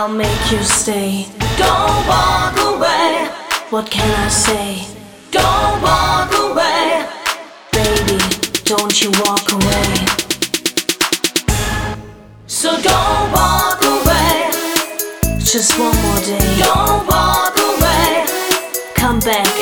I'll make you stay. Don't walk away. What can I say? Don't walk away. Baby, don't you walk away. So don't walk away. Just one more day. Don't walk away. Come back.